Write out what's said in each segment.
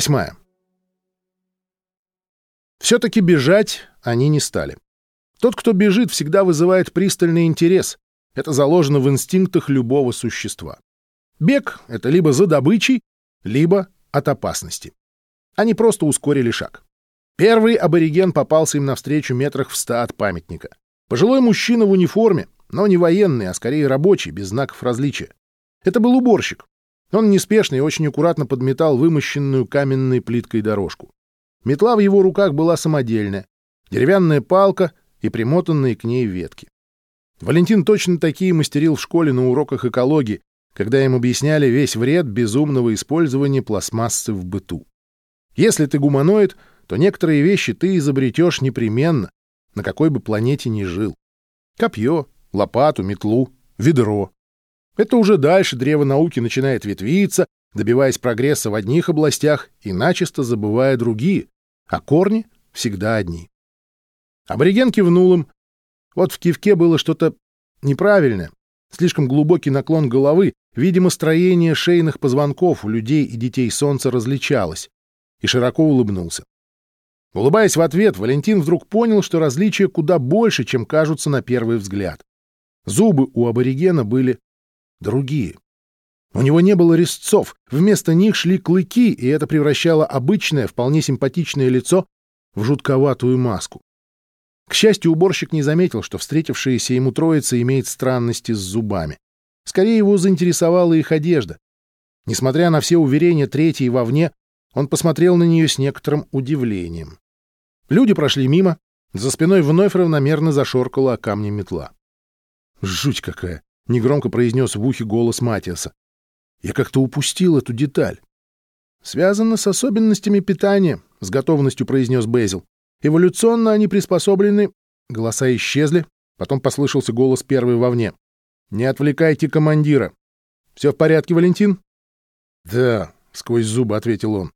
Восьмая. Все-таки бежать они не стали. Тот, кто бежит, всегда вызывает пристальный интерес. Это заложено в инстинктах любого существа. Бег — это либо за добычей, либо от опасности. Они просто ускорили шаг. Первый абориген попался им навстречу метрах в ста от памятника. Пожилой мужчина в униформе, но не военный, а скорее рабочий, без знаков различия. Это был уборщик. Он неспешно и очень аккуратно подметал вымощенную каменной плиткой дорожку. Метла в его руках была самодельная, деревянная палка и примотанные к ней ветки. Валентин точно такие мастерил в школе на уроках экологии, когда им объясняли весь вред безумного использования пластмассы в быту. Если ты гуманоид, то некоторые вещи ты изобретешь непременно, на какой бы планете ни жил. Копье, лопату, метлу, ведро. Это уже дальше древо науки начинает ветвиться, добиваясь прогресса в одних областях и начисто забывая другие, а корни всегда одни. Абориген кивнул им. Вот в кивке было что-то неправильное, слишком глубокий наклон головы, видимо, строение шейных позвонков у людей и детей солнца различалось, и широко улыбнулся. Улыбаясь в ответ, Валентин вдруг понял, что различия куда больше, чем кажутся на первый взгляд. Зубы у аборигена были другие. У него не было резцов, вместо них шли клыки, и это превращало обычное, вполне симпатичное лицо в жутковатую маску. К счастью, уборщик не заметил, что встретившаяся ему троица имеет странности с зубами. Скорее его заинтересовала их одежда. Несмотря на все уверения третьей вовне, он посмотрел на нее с некоторым удивлением. Люди прошли мимо, за спиной вновь равномерно зашоркала о камне метла. «Жуть какая!» — негромко произнес в ухе голос Матиаса. «Я как-то упустил эту деталь». «Связано с особенностями питания», — с готовностью произнес Безил. «Эволюционно они приспособлены...» Голоса исчезли, потом послышался голос первый вовне. «Не отвлекайте командира. Все в порядке, Валентин?» «Да», — сквозь зубы ответил он.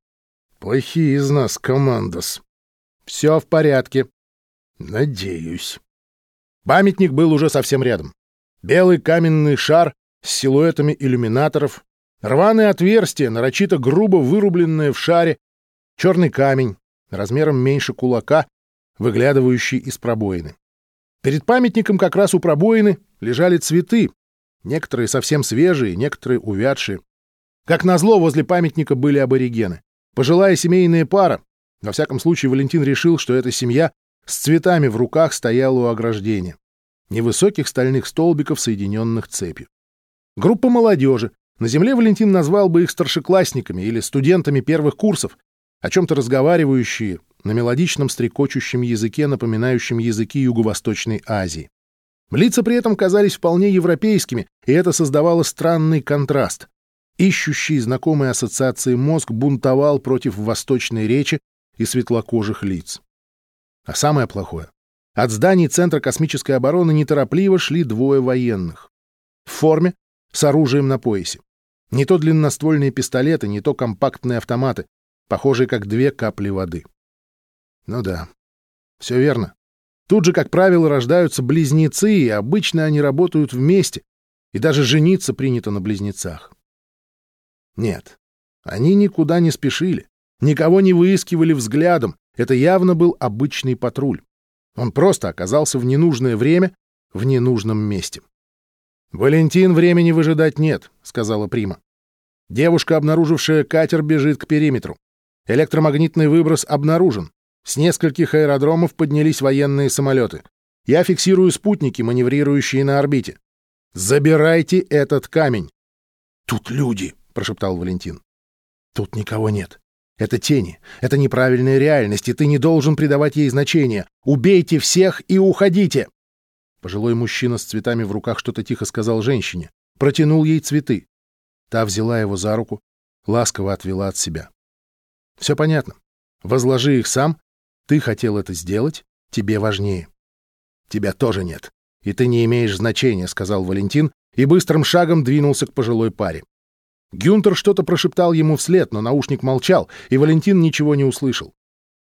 «Плохие из нас, командос». Все в порядке. Надеюсь. Памятник был уже совсем рядом. Белый каменный шар с силуэтами иллюминаторов, рваные отверстия, нарочито грубо вырубленные в шаре, черный камень, размером меньше кулака, выглядывающий из пробоины. Перед памятником как раз у пробоины лежали цветы, некоторые совсем свежие, некоторые увядшие. Как назло, возле памятника были аборигены. Пожилая семейная пара, во всяком случае, Валентин решил, что эта семья с цветами в руках стояла у ограждения. Невысоких стальных столбиков, соединенных цепью. Группа молодежи. На земле Валентин назвал бы их старшеклассниками или студентами первых курсов, о чем-то разговаривающие на мелодичном стрекочущем языке, напоминающем языки Юго-Восточной Азии. Лица при этом казались вполне европейскими, и это создавало странный контраст. Ищущий знакомые ассоциации мозг бунтовал против восточной речи, и светлокожих лиц. А самое плохое. От зданий Центра космической обороны неторопливо шли двое военных. В форме, с оружием на поясе. Не то длинноствольные пистолеты, не то компактные автоматы, похожие как две капли воды. Ну да, все верно. Тут же, как правило, рождаются близнецы, и обычно они работают вместе, и даже жениться принято на близнецах. Нет, они никуда не спешили. Никого не выискивали взглядом, это явно был обычный патруль. Он просто оказался в ненужное время в ненужном месте. «Валентин, времени выжидать нет», — сказала Прима. Девушка, обнаружившая катер, бежит к периметру. Электромагнитный выброс обнаружен. С нескольких аэродромов поднялись военные самолеты. Я фиксирую спутники, маневрирующие на орбите. Забирайте этот камень. «Тут люди», — прошептал Валентин. «Тут никого нет. Это тени, это неправильная реальность, и ты не должен придавать ей значения. Убейте всех и уходите!» Пожилой мужчина с цветами в руках что-то тихо сказал женщине. Протянул ей цветы. Та взяла его за руку, ласково отвела от себя. «Все понятно. Возложи их сам. Ты хотел это сделать, тебе важнее». «Тебя тоже нет, и ты не имеешь значения», — сказал Валентин и быстрым шагом двинулся к пожилой паре. Гюнтер что-то прошептал ему вслед, но наушник молчал, и Валентин ничего не услышал.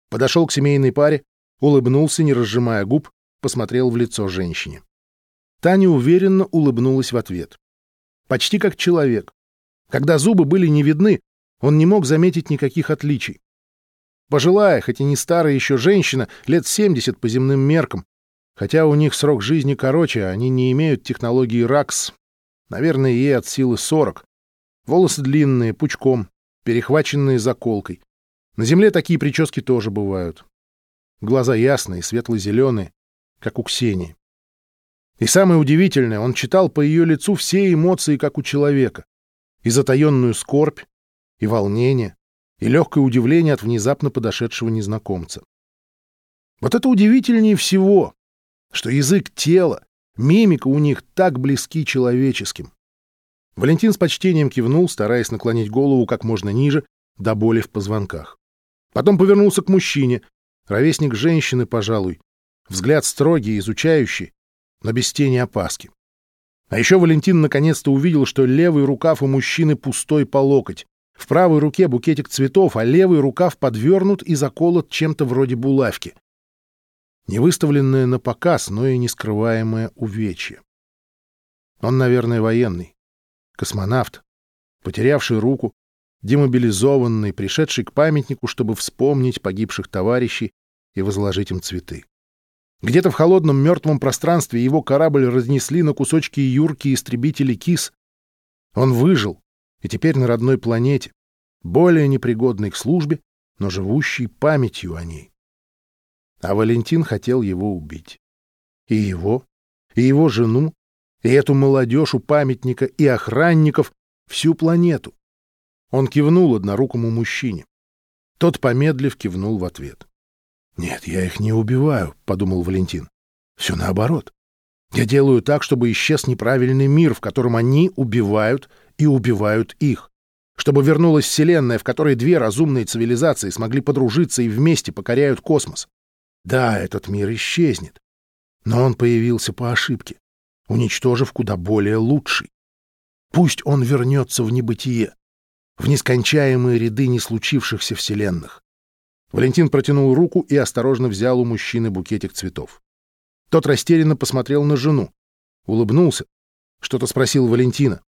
Подошел к семейной паре, улыбнулся, не разжимая губ, посмотрел в лицо женщине. Таня уверенно улыбнулась в ответ. Почти как человек. Когда зубы были не видны, он не мог заметить никаких отличий. Пожилая, хоть и не старая еще женщина, лет 70 по земным меркам, хотя у них срок жизни короче, они не имеют технологии РАКС. Наверное, ей от силы 40. Волосы длинные, пучком, перехваченные заколкой. На земле такие прически тоже бывают. Глаза ясные, светло-зеленые, как у Ксении. И самое удивительное, он читал по ее лицу все эмоции, как у человека. И затаенную скорбь, и волнение, и легкое удивление от внезапно подошедшего незнакомца. Вот это удивительнее всего, что язык тела, мимика у них так близки человеческим. Валентин с почтением кивнул, стараясь наклонить голову как можно ниже, до боли в позвонках. Потом повернулся к мужчине, ровесник женщины, пожалуй, взгляд строгий, изучающий, но без тени опаски. А еще Валентин наконец-то увидел, что левый рукав у мужчины пустой по локоть. В правой руке букетик цветов, а левый рукав подвернут и заколот чем-то вроде булавки. Не выставленное на показ, но и не скрываемое увечье. Он, наверное, военный, космонавт, потерявший руку, демобилизованный, пришедший к памятнику, чтобы вспомнить погибших товарищей и возложить им цветы. Где-то в холодном мертвом пространстве его корабль разнесли на кусочки юрки истребители КИС. Он выжил, и теперь на родной планете, более непригодной к службе, но живущей памятью о ней. А Валентин хотел его убить. И его, и его жену, и эту молодежь у памятника, и охранников, всю планету. Он кивнул однорукому мужчине. Тот, помедлив, кивнул в ответ. «Нет, я их не убиваю», — подумал Валентин. «Все наоборот. Я делаю так, чтобы исчез неправильный мир, в котором они убивают и убивают их. Чтобы вернулась Вселенная, в которой две разумные цивилизации смогли подружиться и вместе покоряют космос. Да, этот мир исчезнет. Но он появился по ошибке, уничтожив куда более лучший. Пусть он вернется в небытие, в нескончаемые ряды неслучившихся вселенных. Валентин протянул руку и осторожно взял у мужчины букетик цветов. Тот растерянно посмотрел на жену, улыбнулся, что-то спросил Валентина.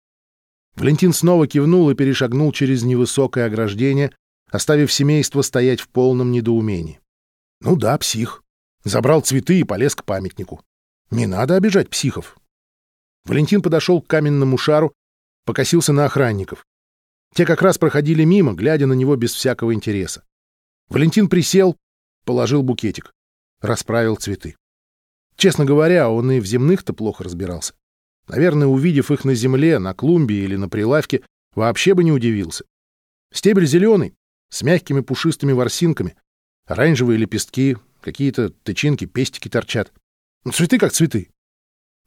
Валентин снова кивнул и перешагнул через невысокое ограждение, оставив семейство стоять в полном недоумении. Ну да, псих. Забрал цветы и полез к памятнику. Не надо обижать психов. Валентин подошел к каменному шару, покосился на охранников. Те как раз проходили мимо, глядя на него без всякого интереса. Валентин присел, положил букетик, расправил цветы. Честно говоря, он и в земных-то плохо разбирался. Наверное, увидев их на земле, на клумбе или на прилавке, вообще бы не удивился. Стебель зеленый, с мягкими пушистыми ворсинками, оранжевые лепестки, какие-то тычинки, пестики торчат. Ну, цветы как цветы.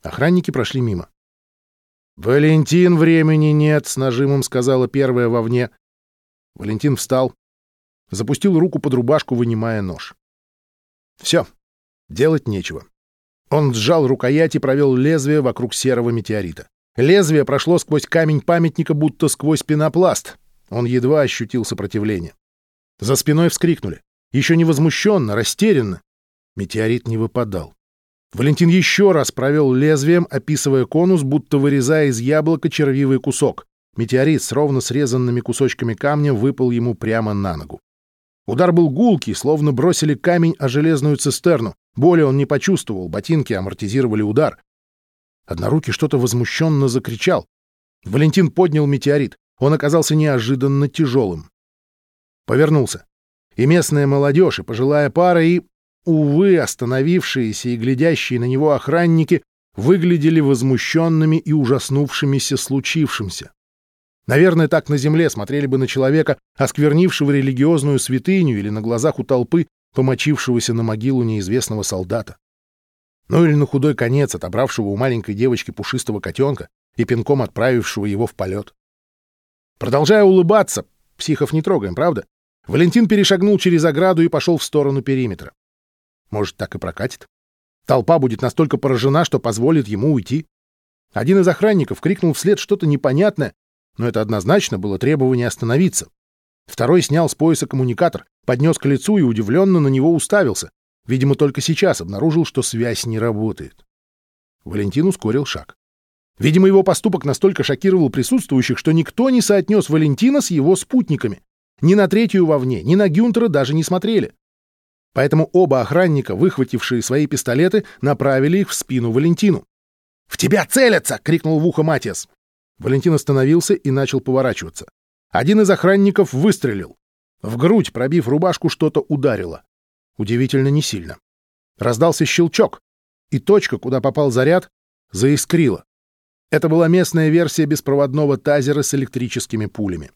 Охранники прошли мимо. «Валентин, времени нет», — с нажимом сказала первая вовне. Валентин встал, запустил руку под рубашку, вынимая нож. Все, делать нечего. Он сжал рукоять и провел лезвие вокруг серого метеорита. Лезвие прошло сквозь камень памятника, будто сквозь пенопласт. Он едва ощутил сопротивление. За спиной вскрикнули. Еще не возмущенно, растерянно. Метеорит не выпадал. Валентин еще раз провел лезвием, описывая конус, будто вырезая из яблока червивый кусок. Метеорит с ровно срезанными кусочками камня выпал ему прямо на ногу. Удар был гулкий, словно бросили камень о железную цистерну. Боли он не почувствовал, ботинки амортизировали удар. Однорукий что-то возмущенно закричал. Валентин поднял метеорит. Он оказался неожиданно тяжелым. Повернулся. И местная молодежь, и пожилая пара, и, увы, остановившиеся и глядящие на него охранники выглядели возмущенными и ужаснувшимися случившимся. Наверное, так на земле смотрели бы на человека, осквернившего религиозную святыню или на глазах у толпы, помочившегося на могилу неизвестного солдата. Ну или на худой конец отобравшего у маленькой девочки пушистого котенка и пинком отправившего его в полет. Продолжая улыбаться, психов не трогаем, правда? Валентин перешагнул через ограду и пошел в сторону периметра. Может, так и прокатит? Толпа будет настолько поражена, что позволит ему уйти. Один из охранников крикнул вслед что-то непонятное, но это однозначно было требование остановиться. Второй снял с пояса коммуникатор, поднес к лицу и удивленно на него уставился. Видимо, только сейчас обнаружил, что связь не работает. Валентин ускорил шаг. Видимо, его поступок настолько шокировал присутствующих, что никто не соотнес Валентина с его спутниками. Ни на третью вовне, ни на Гюнтера даже не смотрели. Поэтому оба охранника, выхватившие свои пистолеты, направили их в спину Валентину. «В тебя целятся!» — крикнул в ухо Матиас. Валентин остановился и начал поворачиваться. Один из охранников выстрелил. В грудь, пробив рубашку, что-то ударило. Удивительно не сильно. Раздался щелчок, и точка, куда попал заряд, заискрила. Это была местная версия беспроводного тазера с электрическими пулями.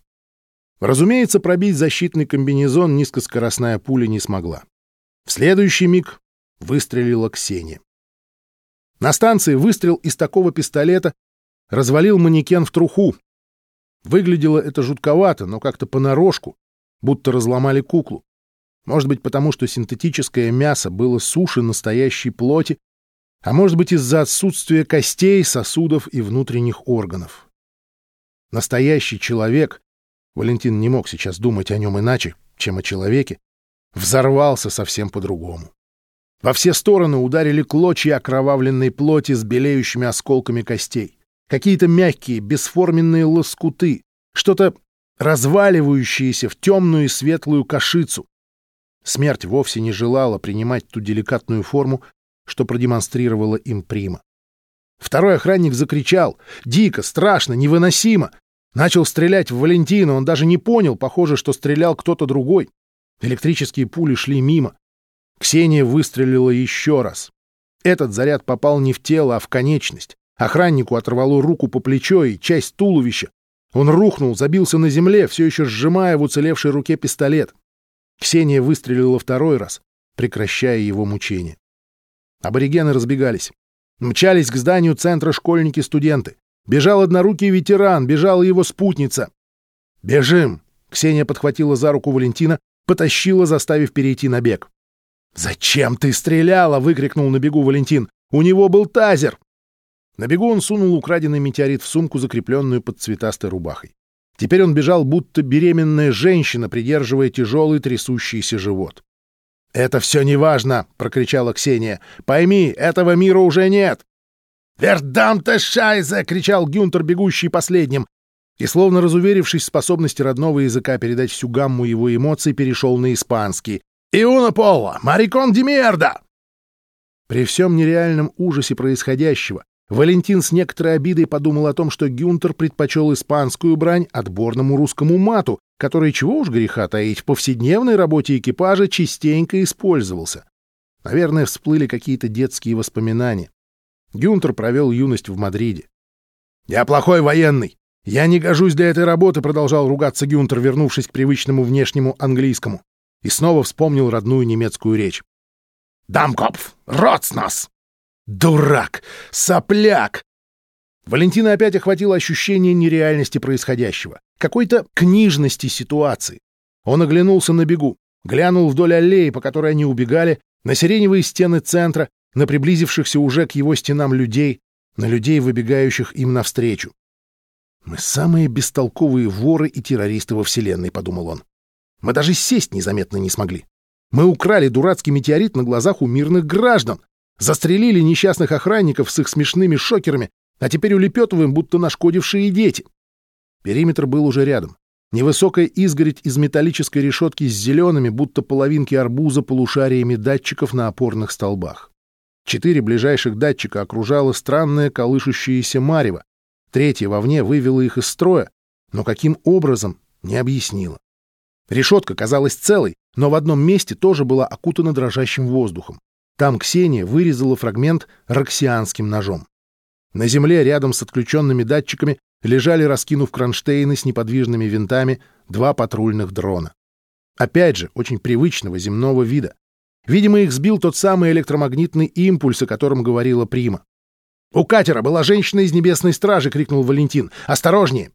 Разумеется, пробить защитный комбинезон низкоскоростная пуля не смогла. В следующий миг выстрелила Ксения. На станции выстрел из такого пистолета развалил манекен в труху. Выглядело это жутковато, но как-то понарошку, будто разломали куклу. Может быть, потому что синтетическое мясо было суше настоящей плоти, а может быть, из-за отсутствия костей, сосудов и внутренних органов. Настоящий человек, Валентин не мог сейчас думать о нем иначе, чем о человеке, взорвался совсем по-другому. Во все стороны ударили клочья окровавленной плоти с белеющими осколками костей. Какие-то мягкие, бесформенные лоскуты, что-то разваливающееся в темную и светлую кашицу. Смерть вовсе не желала принимать ту деликатную форму, что продемонстрировала им Прима. Второй охранник закричал. Дико, страшно, невыносимо. Начал стрелять в Валентина, он даже не понял, похоже, что стрелял кто-то другой. Электрические пули шли мимо. Ксения выстрелила еще раз. Этот заряд попал не в тело, а в конечность. Охраннику оторвало руку по плечо и часть туловища. Он рухнул, забился на земле, все еще сжимая в уцелевшей руке пистолет. Ксения выстрелила второй раз, прекращая его мучение. Аборигены разбегались. Мчались к зданию центра школьники-студенты. Бежал однорукий ветеран, бежала его спутница. «Бежим!» — Ксения подхватила за руку Валентина, потащила, заставив перейти на бег. «Зачем ты стреляла?» — выкрикнул на бегу Валентин. «У него был тазер!» На бегу он сунул украденный метеорит в сумку, закрепленную под цветастой рубахой. Теперь он бежал, будто беременная женщина, придерживая тяжелый трясущийся живот. «Это все неважно!» — прокричала Ксения. «Пойми, этого мира уже нет!» «Вердам-то шайзе!» — кричал Гюнтер, бегущий последним. И, словно разуверившись в способности родного языка передать всю гамму его эмоций, перешел на испанский. «Иуна Поло! Марикон ди мерда!» При всем нереальном ужасе происходящего Валентин с некоторой обидой подумал о том, что Гюнтер предпочел испанскую брань отборному русскому мату, который, чего уж греха таить, в повседневной работе экипажа частенько использовался. Наверное, всплыли какие-то детские воспоминания. Гюнтер провел юность в Мадриде. «Я плохой военный! Я не гожусь для этой работы!» — продолжал ругаться Гюнтер, вернувшись к привычному внешнему английскому. И снова вспомнил родную немецкую речь. «Дамкопф! Роцнос!» Дурак! Сопляк! Валентина опять охватило ощущение нереальности происходящего, какой-то книжности ситуации. Он оглянулся на бегу, глянул вдоль аллеи, по которой они убегали, на сиреневые стены центра, на приблизившихся уже к его стенам людей, на людей, выбегающих им навстречу. «Мы самые бестолковые воры и террористы во Вселенной», — подумал он. «Мы даже сесть незаметно не смогли. Мы украли дурацкий метеорит на глазах у мирных граждан. Застрелили несчастных охранников с их смешными шокерами, а теперь улепетываем, будто нашкодившие дети. Периметр был уже рядом. Невысокая изгородь из металлической решетки с зелеными, будто половинки арбуза, полушариями датчиков на опорных столбах. Четыре ближайших датчика окружало странное колышущееся марево. Третье вовне вывело их из строя, но каким образом — не объяснило. Решетка казалась целой, но в одном месте тоже была окутана дрожащим воздухом. Там Ксения вырезала фрагмент роксианским ножом. На земле рядом с отключенными датчиками лежали, раскинув кронштейны с неподвижными винтами, два патрульных дрона. Опять же, очень привычного земного вида. Видимо, их сбил тот самый электромагнитный импульс, о котором говорила Прима. «У катера была женщина из небесной стражи!» — крикнул Валентин. «Осторожнее!»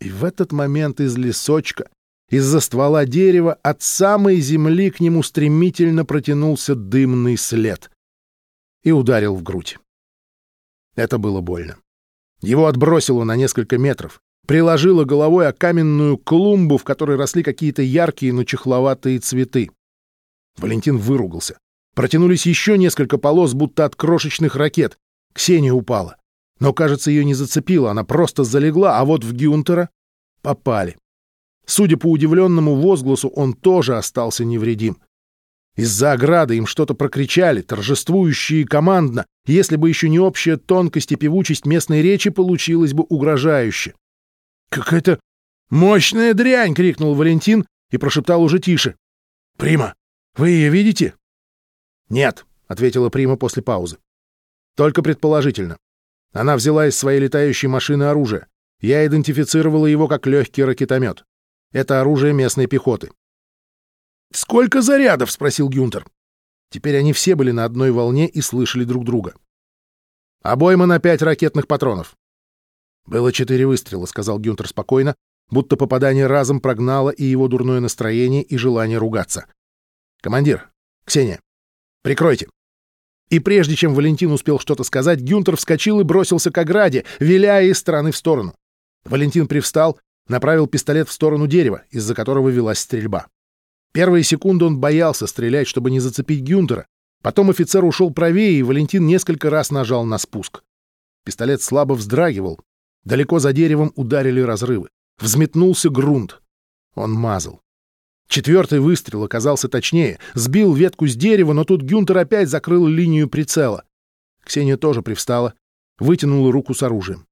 И в этот момент из лесочка из-за ствола дерева от самой земли к нему стремительно протянулся дымный след и ударил в грудь. Это было больно. Его отбросило на несколько метров, приложило головой о каменную клумбу, в которой росли какие-то яркие, но чехловатые цветы. Валентин выругался. Протянулись еще несколько полос, будто от крошечных ракет. Ксения упала. Но, кажется, ее не зацепило, она просто залегла, а вот в Гюнтера попали. Судя по удивленному возгласу, он тоже остался невредим. Из-за ограды им что-то прокричали, торжествующие командно. Если бы еще не общая тонкость и певучесть местной речи, получилось бы угрожающе. «Какая-то мощная дрянь!» — крикнул Валентин и прошептал уже тише. «Прима, вы ее видите?» «Нет», — ответила Прима после паузы. «Только предположительно. Она взяла из своей летающей машины оружие. Я идентифицировала его как легкий ракетомет. Это оружие местной пехоты. «Сколько зарядов?» — спросил Гюнтер. Теперь они все были на одной волне и слышали друг друга. «Обойма на пять ракетных патронов». «Было четыре выстрела», — сказал Гюнтер спокойно, будто попадание разом прогнало и его дурное настроение, и желание ругаться. «Командир, Ксения, прикройте». И прежде чем Валентин успел что-то сказать, Гюнтер вскочил и бросился к ограде, виляя из стороны в сторону. Валентин привстал, направил пистолет в сторону дерева, из-за которого велась стрельба. Первые секунды он боялся стрелять, чтобы не зацепить Гюнтера. Потом офицер ушел правее, и Валентин несколько раз нажал на спуск. Пистолет слабо вздрагивал. Далеко за деревом ударили разрывы. Взметнулся грунт. Он мазал. Четвертый выстрел оказался точнее, сбил ветку с дерева, но тут Гюнтер опять закрыл линию прицела. Ксения тоже привстала, вытянула руку с оружием.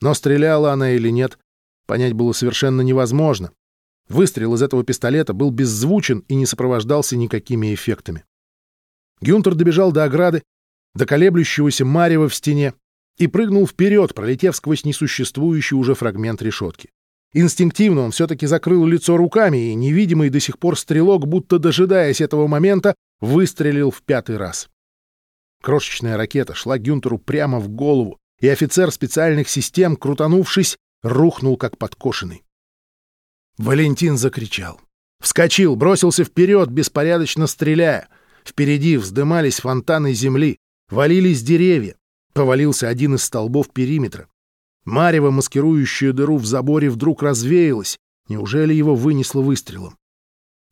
Но стреляла она или нет, понять было совершенно невозможно. Выстрел из этого пистолета был беззвучен и не сопровождался никакими эффектами. Гюнтер добежал до ограды, до колеблющегося марева в стене и прыгнул вперед, пролетев сквозь несуществующий уже фрагмент решетки. Инстинктивно он все-таки закрыл лицо руками, и невидимый до сих пор стрелок, будто дожидаясь этого момента, выстрелил в пятый раз. Крошечная ракета шла Гюнтеру прямо в голову, и офицер специальных систем, крутанувшись, рухнул как подкошенный. Валентин закричал. Вскочил, бросился вперед, беспорядочно стреляя. Впереди вздымались фонтаны земли, валились деревья. Повалился один из столбов периметра. Марево, маскирующее дыру в заборе, вдруг развеялось. Неужели его вынесло выстрелом?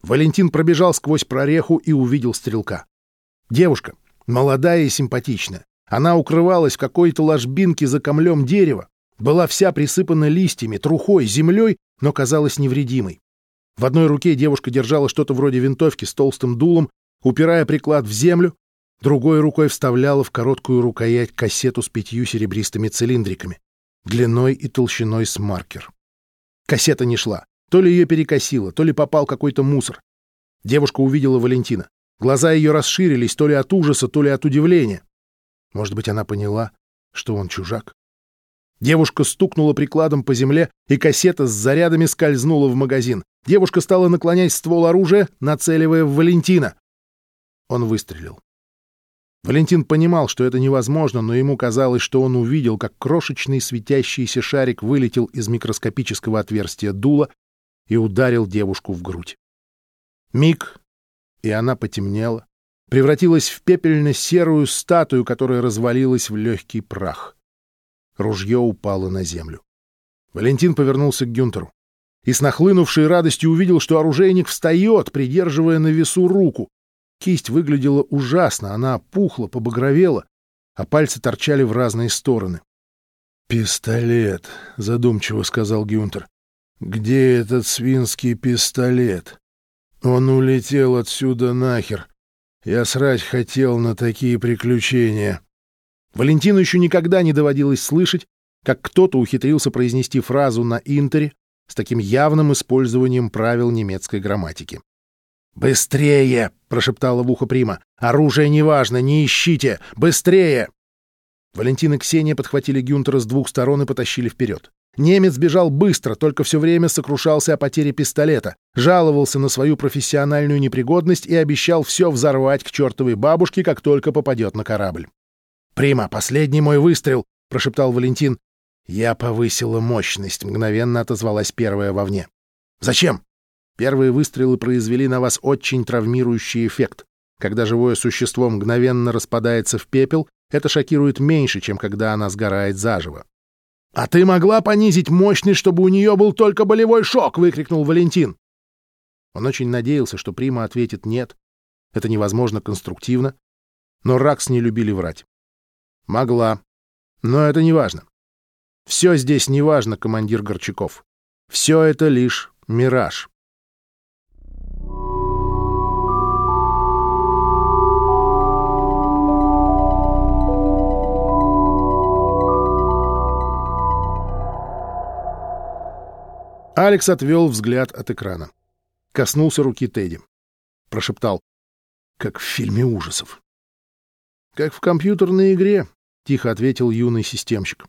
Валентин пробежал сквозь прореху и увидел стрелка. Девушка, молодая и симпатичная. Она укрывалась в какой-то ложбинке за камлем дерева, была вся присыпана листьями, трухой, землей, но казалась невредимой. В одной руке девушка держала что-то вроде винтовки с толстым дулом, упирая приклад в землю, другой рукой вставляла в короткую рукоять кассету с пятью серебристыми цилиндриками длиной и толщиной с маркер. Кассета не шла. То ли ее перекосило, то ли попал какой-то мусор. Девушка увидела Валентина. Глаза ее расширились то ли от ужаса, то ли от удивления. Может быть, она поняла, что он чужак? Девушка стукнула прикладом по земле, и кассета с зарядами скользнула в магазин. Девушка стала наклонять ствол оружия, нацеливая в Валентина. Он выстрелил. Валентин понимал, что это невозможно, но ему казалось, что он увидел, как крошечный светящийся шарик вылетел из микроскопического отверстия дула и ударил девушку в грудь. Миг, и она потемнела, превратилась в пепельно-серую статую, которая развалилась в легкий прах. Ружье упало на землю. Валентин повернулся к Гюнтеру и с нахлынувшей радостью увидел, что оружейник встает, придерживая на весу руку. Кисть выглядела ужасно, она опухла, побагровела, а пальцы торчали в разные стороны. «Пистолет», — задумчиво сказал Гюнтер. «Где этот свинский пистолет? Он улетел отсюда нахер. Я срать хотел на такие приключения». Валентину еще никогда не доводилось слышать, как кто-то ухитрился произнести фразу на интере с таким явным использованием правил немецкой грамматики. «Быстрее!» — прошептала в ухо Прима. «Оружие неважно, не ищите! Быстрее!» Валентин и Ксения подхватили Гюнтера с двух сторон и потащили вперед. Немец бежал быстро, только все время сокрушался о потере пистолета, жаловался на свою профессиональную непригодность и обещал все взорвать к чертовой бабушке, как только попадет на корабль. «Прима, последний мой выстрел!» — прошептал Валентин. «Я повысила мощность», — мгновенно отозвалась первая вовне. «Зачем?» Первые выстрелы произвели на вас очень травмирующий эффект. Когда живое существо мгновенно распадается в пепел, это шокирует меньше, чем когда она сгорает заживо. «А ты могла понизить мощность, чтобы у нее был только болевой шок!» — выкрикнул Валентин. Он очень надеялся, что Прима ответит «нет». Это невозможно конструктивно. Но Ракс не любили врать. «Могла. Но это не важно. Все здесь не важно, командир Горчаков. Все это лишь мираж. Алекс отвел взгляд от экрана. Коснулся руки Тедди. Прошептал. Как в фильме ужасов. Как в компьютерной игре, тихо ответил юный системщик.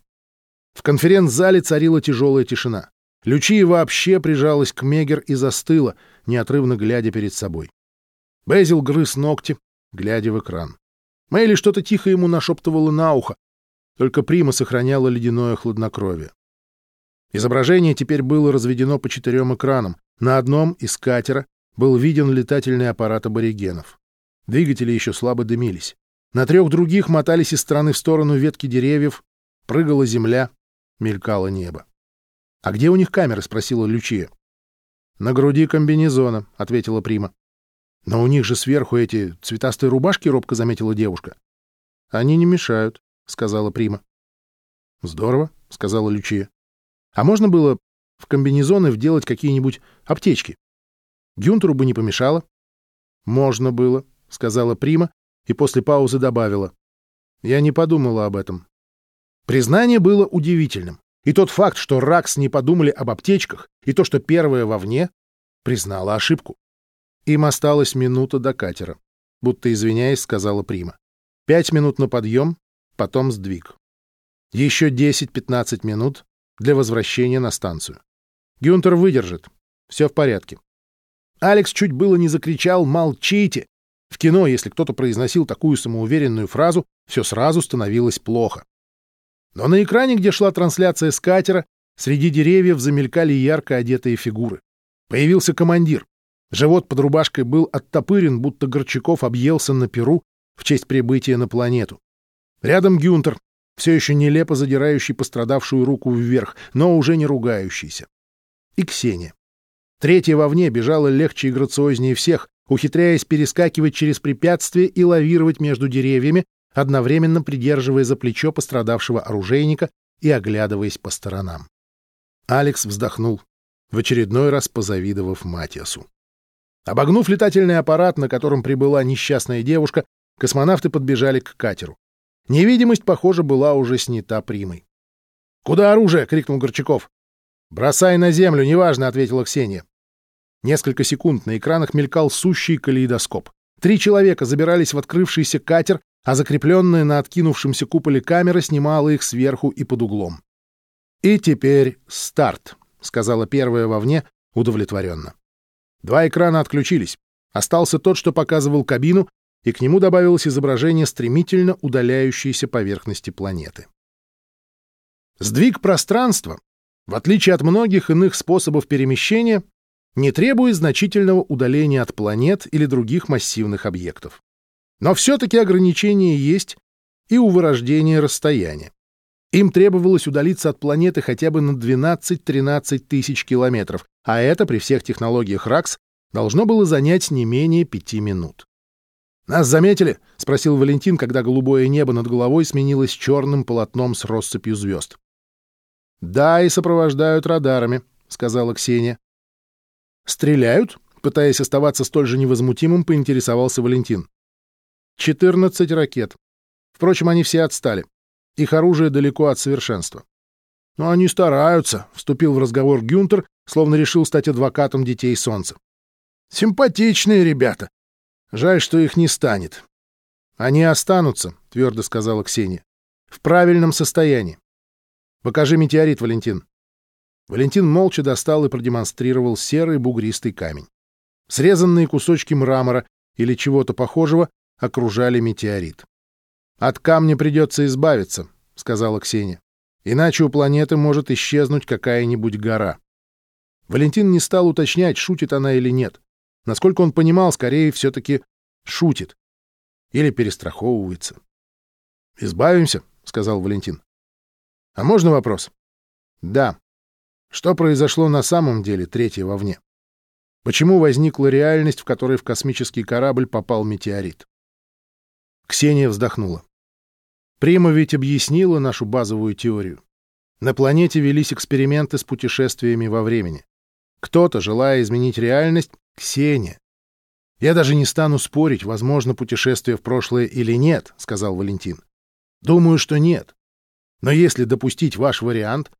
В конференц-зале царила тяжелая тишина. Лючия вообще прижалась к Мегер и застыла, неотрывно глядя перед собой. Безил грыз ногти, глядя в экран. Мэйли что-то тихо ему нашептывала на ухо, только Прима сохраняла ледяное хладнокровие. Изображение теперь было разведено по четырем экранам. На одном из катера был виден летательный аппарат аборигенов. Двигатели еще слабо дымились. На трех других мотались из стороны в сторону ветки деревьев, прыгала земля, мелькало небо. — А где у них камеры? — спросила Лючия. — На груди комбинезона, — ответила Прима. — Но у них же сверху эти цветастые рубашки, — робко заметила девушка. — Они не мешают, — сказала Прима. — Здорово, — сказала Лючия. А можно было в комбинезоны вделать какие-нибудь аптечки? Гюнтеру бы не помешало. Можно было, сказала Прима и после паузы добавила. Я не подумала об этом. Признание было удивительным. И тот факт, что Ракс не подумали об аптечках, и то, что первое вовне, признала ошибку. Им осталась минута до катера. Будто извиняясь, сказала Прима. Пять минут на подъем, потом сдвиг. Еще 10-15 минут, для возвращения на станцию. Гюнтер выдержит. Все в порядке. Алекс чуть было не закричал «Молчите!». В кино, если кто-то произносил такую самоуверенную фразу, все сразу становилось плохо. Но на экране, где шла трансляция с катера, среди деревьев замелькали ярко одетые фигуры. Появился командир. Живот под рубашкой был оттопырен, будто Горчаков объелся на перу в честь прибытия на планету. Рядом Гюнтер, все еще нелепо задирающий пострадавшую руку вверх, но уже не ругающийся. И Ксения. Третья вовне бежала легче и грациознее всех, ухитряясь перескакивать через препятствия и лавировать между деревьями, одновременно придерживая за плечо пострадавшего оружейника и оглядываясь по сторонам. Алекс вздохнул, в очередной раз позавидовав Матиасу. Обогнув летательный аппарат, на котором прибыла несчастная девушка, космонавты подбежали к катеру. Невидимость, похоже, была уже снята примой. «Куда оружие?» — крикнул Горчаков. «Бросай на землю, неважно», — ответила Ксения. Несколько секунд на экранах мелькал сущий калейдоскоп. Три человека забирались в открывшийся катер, а закрепленная на откинувшемся куполе камера снимала их сверху и под углом. «И теперь старт», — сказала первая вовне удовлетворенно. Два экрана отключились. Остался тот, что показывал кабину, и к нему добавилось изображение стремительно удаляющейся поверхности планеты. Сдвиг пространства, в отличие от многих иных способов перемещения, не требует значительного удаления от планет или других массивных объектов. Но все-таки ограничения есть и у вырождения расстояния. Им требовалось удалиться от планеты хотя бы на 12-13 тысяч километров, а это при всех технологиях РАКС должно было занять не менее пяти минут. «Нас заметили?» — спросил Валентин, когда голубое небо над головой сменилось черным полотном с россыпью звезд. «Да, и сопровождают радарами», — сказала Ксения. «Стреляют?» — пытаясь оставаться столь же невозмутимым, поинтересовался Валентин. «Четырнадцать ракет. Впрочем, они все отстали. Их оружие далеко от совершенства». «Но они стараются», — вступил в разговор Гюнтер, словно решил стать адвокатом детей Солнца. «Симпатичные ребята. Жаль, что их не станет. Они останутся, твердо сказала Ксения. В правильном состоянии. Покажи метеорит, Валентин. Валентин молча достал и продемонстрировал серый бугристый камень. Срезанные кусочки мрамора или чего-то похожего окружали метеорит. «От камня придется избавиться», — сказала Ксения. «Иначе у планеты может исчезнуть какая-нибудь гора». Валентин не стал уточнять, шутит она или нет. Насколько он понимал, скорее все-таки шутит. Или перестраховывается. «Избавимся», — сказал Валентин. «А можно вопрос?» «Да. Что произошло на самом деле третье вовне? Почему возникла реальность, в которой в космический корабль попал метеорит?» Ксения вздохнула. Прима ведь объяснила нашу базовую теорию. На планете велись эксперименты с путешествиями во времени. Кто-то, желая изменить реальность, Ксения. Я даже не стану спорить, возможно путешествие в прошлое или нет, сказал Валентин. Думаю, что нет. Но если допустить ваш вариант,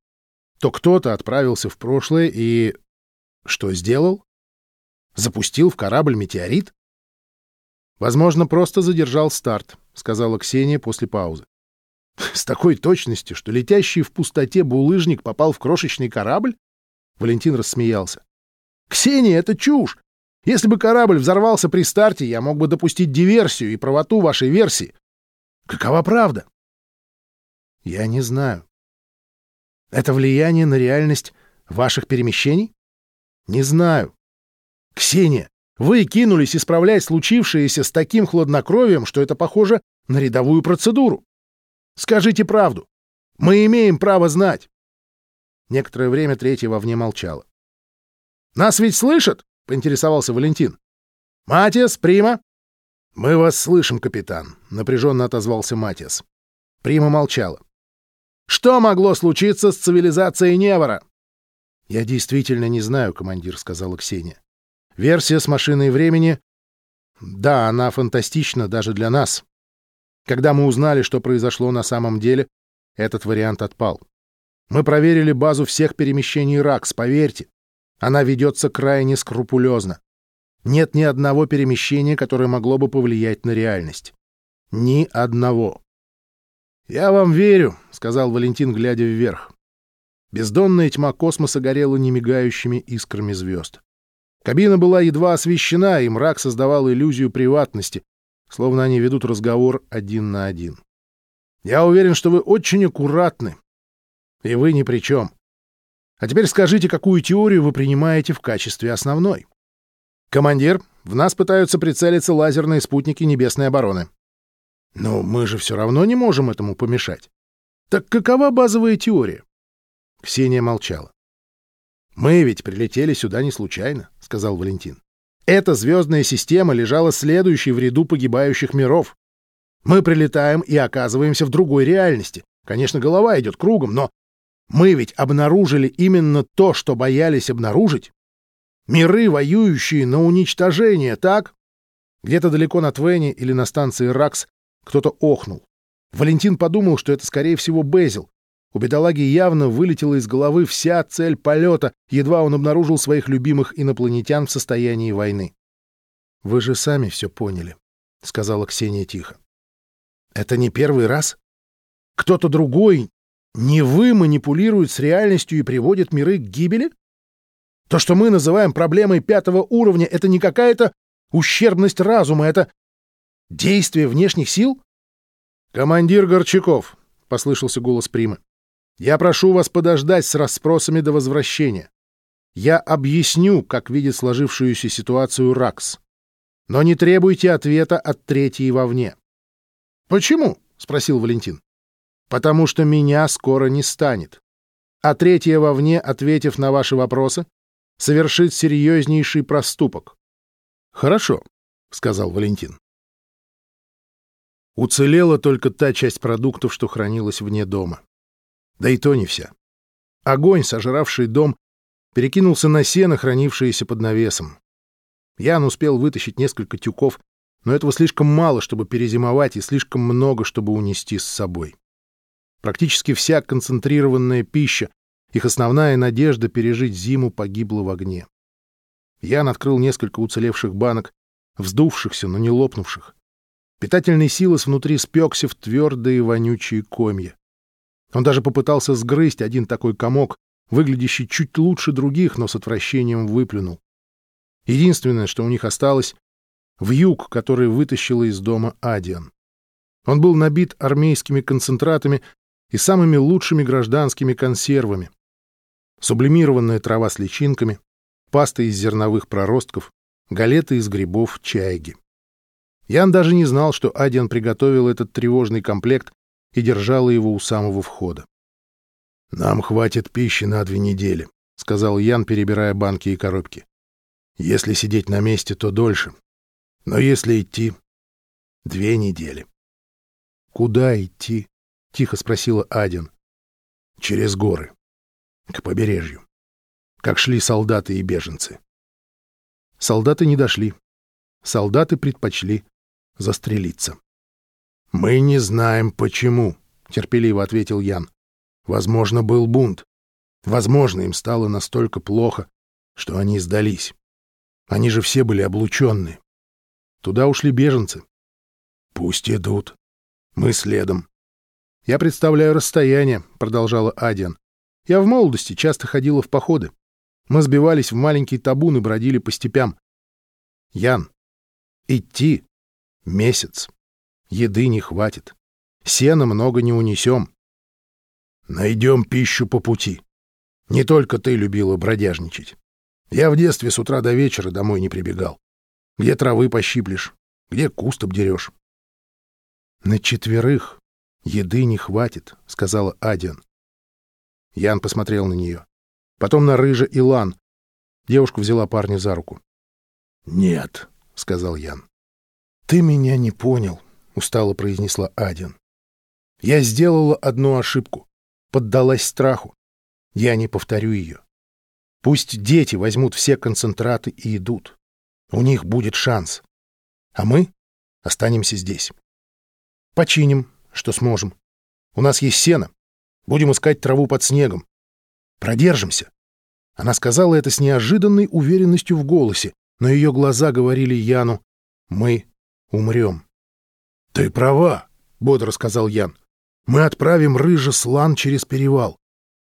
то кто-то отправился в прошлое и... Что сделал? Запустил в корабль метеорит? Возможно, просто задержал старт, сказала Ксения после паузы. С такой точностью, что летящий в пустоте булыжник попал в крошечный корабль? Валентин рассмеялся. Ксения, это чушь! Если бы корабль взорвался при старте, я мог бы допустить диверсию и правоту вашей версии. Какова правда? Я не знаю. Это влияние на реальность ваших перемещений? Не знаю. Ксения, вы кинулись исправлять случившееся с таким хладнокровием, что это похоже на рядовую процедуру. Скажите правду. Мы имеем право знать. Некоторое время третья вовне молчала. «Нас ведь слышат?» — поинтересовался Валентин. «Матиас, Прима?» «Мы вас слышим, капитан», — напряженно отозвался Матиас. Прима молчала. Что могло случиться с цивилизацией Невора? Я действительно не знаю, командир, сказала Ксения. Версия с машиной времени... Да, она фантастична даже для нас. Когда мы узнали, что произошло на самом деле, этот вариант отпал. Мы проверили базу всех перемещений РАКС, поверьте. Она ведется крайне скрупулезно. Нет ни одного перемещения, которое могло бы повлиять на реальность. Ни одного. «Я вам верю», — сказал Валентин, глядя вверх. Бездонная тьма космоса горела немигающими искрами звезд. Кабина была едва освещена, и мрак создавал иллюзию приватности, словно они ведут разговор один на один. «Я уверен, что вы очень аккуратны, и вы ни при чем. А теперь скажите, какую теорию вы принимаете в качестве основной?» «Командир, в нас пытаются прицелиться лазерные спутники небесной обороны. Но мы же все равно не можем этому помешать. Так какова базовая теория? Ксения молчала. «Мы ведь прилетели сюда не случайно», — сказал Валентин. «Эта звездная система лежала следующей в ряду погибающих миров. Мы прилетаем и оказываемся в другой реальности. Конечно, голова идет кругом, но мы ведь обнаружили именно то, что боялись обнаружить. Миры, воюющие на уничтожение, так? Где-то далеко на Твене или на станции Ракс кто-то охнул. Валентин подумал, что это, скорее всего, Безил. У бедолаги явно вылетела из головы вся цель полета, едва он обнаружил своих любимых инопланетян в состоянии войны. «Вы же сами все поняли», — сказала Ксения тихо. «Это не первый раз? Кто-то другой, не вы, манипулирует с реальностью и приводит миры к гибели? То, что мы называем проблемой пятого уровня, это не какая-то ущербность разума, это Действие внешних сил? Командир Горчаков, послышался голос Примы. Я прошу вас подождать с расспросами до возвращения. Я объясню, как видит сложившуюся ситуацию Ракс. Но не требуйте ответа от третьей вовне. Почему? спросил Валентин. Потому что меня скоро не станет. А третья вовне, ответив на ваши вопросы, совершит серьезнейший проступок. Хорошо, сказал Валентин. Уцелела только та часть продуктов, что хранилась вне дома. Да и то не вся. Огонь, сожравший дом, перекинулся на сено, хранившееся под навесом. Ян успел вытащить несколько тюков, но этого слишком мало, чтобы перезимовать, и слишком много, чтобы унести с собой. Практически вся концентрированная пища, их основная надежда пережить зиму погибла в огне. Ян открыл несколько уцелевших банок, вздувшихся, но не лопнувших. Питательный силос внутри спекся в твердые вонючие комья. Он даже попытался сгрызть один такой комок, выглядящий чуть лучше других, но с отвращением выплюнул. Единственное, что у них осталось — вьюг, который вытащила из дома Адиан. Он был набит армейскими концентратами и самыми лучшими гражданскими консервами. Сублимированная трава с личинками, паста из зерновых проростков, галеты из грибов чайги. Ян даже не знал, что Адиан приготовил этот тревожный комплект и держал его у самого входа. «Нам хватит пищи на две недели», — сказал Ян, перебирая банки и коробки. «Если сидеть на месте, то дольше. Но если идти — две недели». Куда идти? Тихо спросила Адин. Через горы. К побережью. Как шли солдаты и беженцы. Солдаты не дошли. Солдаты предпочли застрелиться. «Мы не знаем, почему», — терпеливо ответил Ян. «Возможно, был бунт. Возможно, им стало настолько плохо, что они сдались. Они же все были облученные. Туда ушли беженцы. Пусть идут. Мы следом. Я представляю расстояние, продолжала Адиан. Я в молодости часто ходила в походы. Мы сбивались в маленькие табуны бродили по степям. Ян, идти месяц. Еды не хватит. Сена много не унесем. Найдем пищу по пути. Не только ты любила бродяжничать. Я в детстве с утра до вечера домой не прибегал. Где травы пощиплешь, где куст обдерешь. — На четверых еды не хватит, — сказала Адиан. Ян посмотрел на нее. Потом на Рыжа и Лан. Девушка взяла парня за руку. — Нет, — сказал Ян. — Ты меня не понял, — устало произнесла Адиан. — Я сделала одну ошибку. Поддалась страху. Я не повторю ее. Пусть дети возьмут все концентраты и идут. У них будет шанс. А мы останемся здесь. Починим, что сможем. У нас есть сено. Будем искать траву под снегом. Продержимся. Она сказала это с неожиданной уверенностью в голосе, но ее глаза говорили Яну «Мы умрем». «Ты права», — бодро сказал Ян. «Мы отправим рыжа слан через перевал,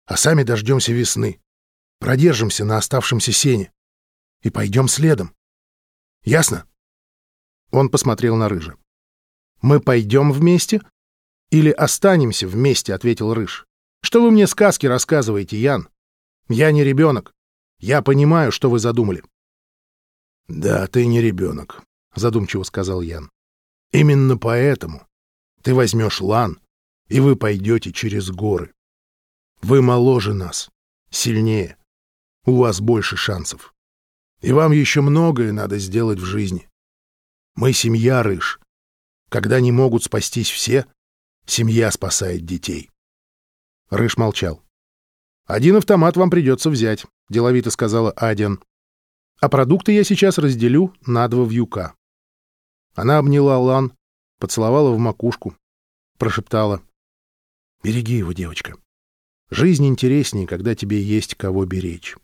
а сами дождемся весны продержимся на оставшемся сене и пойдем следом. Ясно? Он посмотрел на Рыжа. «Мы пойдем вместе или останемся вместе?» — ответил Рыж. «Что вы мне сказки рассказываете, Ян? Я не ребенок. Я понимаю, что вы задумали». «Да, ты не ребенок», — задумчиво сказал Ян. «Именно поэтому ты возьмешь лан, и вы пойдете через горы. Вы моложе нас, сильнее, у вас больше шансов. И вам еще многое надо сделать в жизни. Мы семья, Рыж. Когда не могут спастись все, семья спасает детей. Рыж молчал. «Один автомат вам придется взять», — деловито сказала Адиан. «А продукты я сейчас разделю на два вьюка». Она обняла Лан, поцеловала в макушку, прошептала. «Береги его, девочка. Жизнь интереснее, когда тебе есть кого беречь».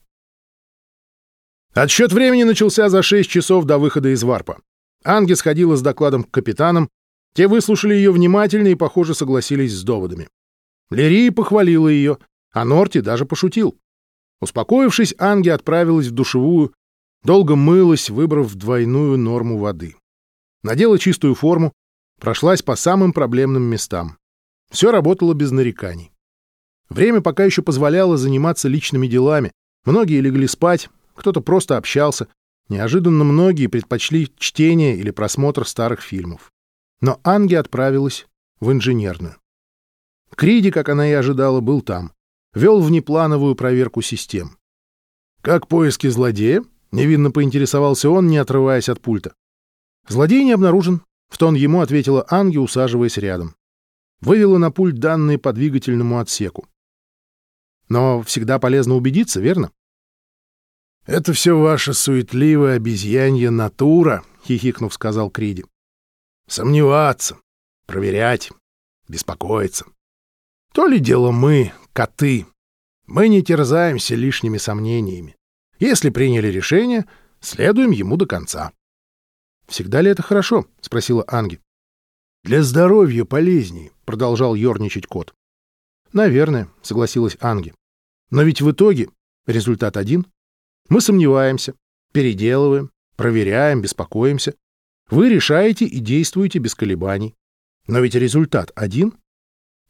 Отсчет времени начался за 6 часов до выхода из варпа. Анги сходила с докладом к капитанам. Те выслушали ее внимательно и, похоже, согласились с доводами. Лерия похвалила ее, а Норти даже пошутил. Успокоившись, Анги отправилась в душевую, долго мылась, выбрав двойную норму воды. Надела чистую форму, прошлась по самым проблемным местам. Все работало без нареканий. Время пока еще позволяло заниматься личными делами. Многие легли спать, кто-то просто общался. Неожиданно многие предпочли чтение или просмотр старых фильмов. Но Анги отправилась в инженерную. Криди, как она и ожидала, был там. Вел внеплановую проверку систем. «Как поиски злодея?» — невинно поинтересовался он, не отрываясь от пульта. «Злодей не обнаружен», — в тон ему ответила Анги, усаживаясь рядом. Вывела на пульт данные по двигательному отсеку. «Но всегда полезно убедиться, верно?» «Это все ваша суетливая обезьянья натура», — хихикнув, сказал Криди. «Сомневаться, проверять, беспокоиться. То ли дело мы, коты. Мы не терзаемся лишними сомнениями. Если приняли решение, следуем ему до конца». «Всегда ли это хорошо?» — спросила Анги. «Для здоровья полезнее», — продолжал ерничать кот. «Наверное», — согласилась Анги. «Но ведь в итоге результат один. Мы сомневаемся, переделываем, проверяем, беспокоимся. Вы решаете и действуете без колебаний. Но ведь результат один.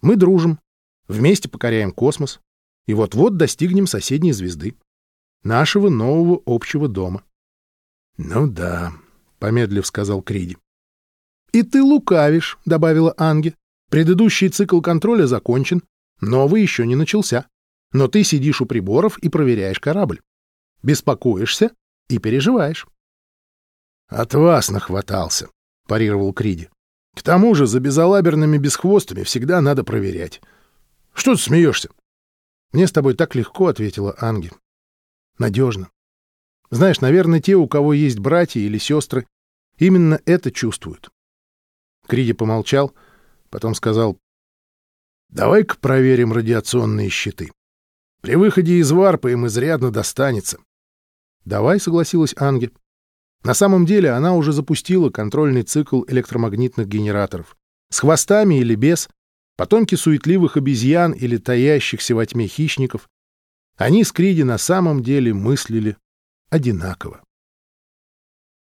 Мы дружим, вместе покоряем космос и вот-вот достигнем соседней звезды, нашего нового общего дома. — Ну да, — помедлив сказал Криди. — И ты лукавишь, — добавила Анги. Предыдущий цикл контроля закончен, новый еще не начался. Но ты сидишь у приборов и проверяешь корабль беспокоишься и переживаешь. — От вас нахватался, — парировал Криди. К тому же за безалаберными бесхвостами всегда надо проверять. Что ты смеешься? Мне с тобой так легко, — ответила Анги. Надежно. Знаешь, наверное, те, у кого есть братья или сестры, именно это чувствуют. Криди помолчал, потом сказал, «Давай-ка проверим радиационные щиты. При выходе из варпа им изрядно достанется». «Давай», — согласилась Анги. На самом деле она уже запустила контрольный цикл электромагнитных генераторов. С хвостами или без, потомки суетливых обезьян или таящихся во тьме хищников. Они с Криди на самом деле мыслили одинаково.